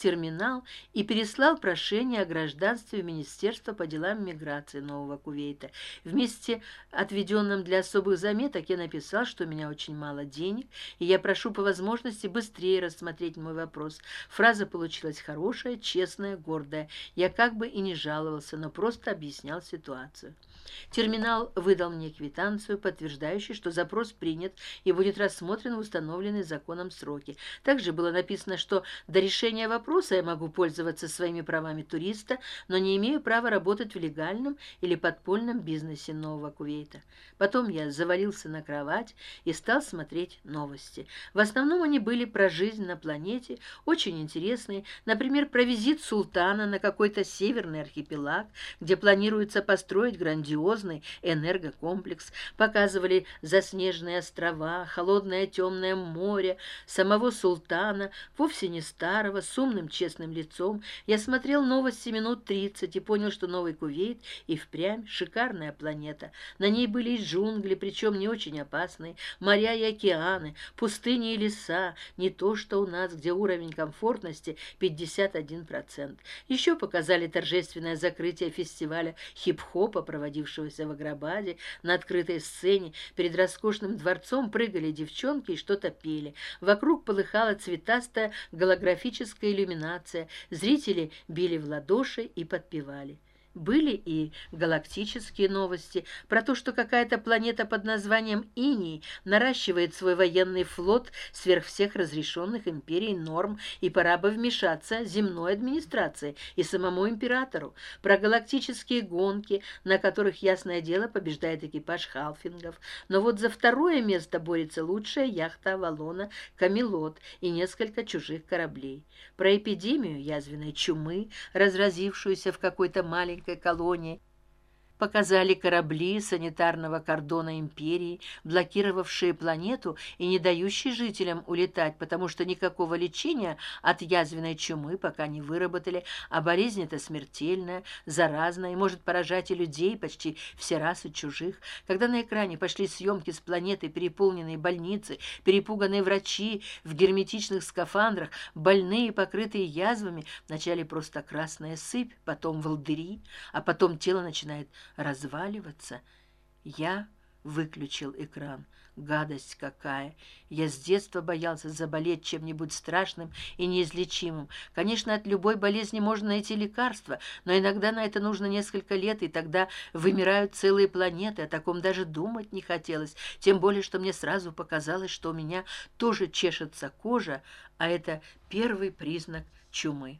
терминал и переслал прошение о гражданстве в министерство по делам миграции нового кувейта. Вместе отведенным для особых заметок я написал что у меня очень мало денег и я прошу по возможности быстрее рассмотреть мой вопрос. Фраза получилась хорошая честная гордая. Я как бы и не жаловался но просто объяснял ситуацию. Терминал выдал мне квитанцию подтверждающую что запрос принят и будет рассмотрен в установленные законом сроки. Также было написано что до решения вопроса я могу пользоваться своими правами туриста но не имею права работать в легальном или подпольном бизнесе нового кувейта. Потом я завалился на кровать и стал смотреть новости. В основном они были про жизнь на планете очень интересные. Например про визит султана на какой то северный архипелаг где планируется построить грандиозный энергокомплекс. Показывали заснеженные острова холодное темное море самого султана вовсе не старого с умным честным лицом. Я смотрел новости минут тридцать и понял что новый кувейт и впрямь шикарная планета. На ней были и джунгли причем не очень опасные. Моря и океаны пустыни и леса не то что у нас где уровень комфортности пятьдесят один процент. Еще показали торжественное закрытие фестиваля хип хопа проводившегося в аграбаде. На открытой сцене перед роскошным дворцом прыгали девчонки и что то пели. Вокруг полыхала цветастая голографическая иллюминация зрители били в ладоши и подпевали были и галактические новости про то что какая то планета под названием иний наращивает свой военный флот сверх всех разрешенных империй норм и пора бы вмешаться земной администрации и самому императору. Про галактические гонки на которых ясное дело побеждает экипаж халфингов. Но вот за второе место борется лучшая яхта авалона камелот и несколько чужих кораблей. Про эпидемию язвенной чумы разразившуюся в какой то маленькой маленькой колонии показали корабли санитарного кордона империи блокировавшие планету и не дающие жителям улетать потому что никакого лечения от язвенной чумы пока не выработали а болезнь это смертельная заразная и может поражать и людей почти все расы чужих. Когда на экране пошли съемки с планеты переполненные больницы перепуганные врачи в герметичных скафандрах больные покрытые язвами вначале просто красная сыпь потом волдыри а потом тело начинает разваливаться. Я выключил экран. Гадость какая. Я с детства боялся заболеть чем нибудь страшным и неизлечимым. Конечно от любой болезни можно найти лекарство но иногда на это нужно несколько лет и тогда вымирают целые планеты. О таком даже думать не хотелось. Тем более что мне сразу показалось что у меня тоже чешется кожа а это первый признак чумы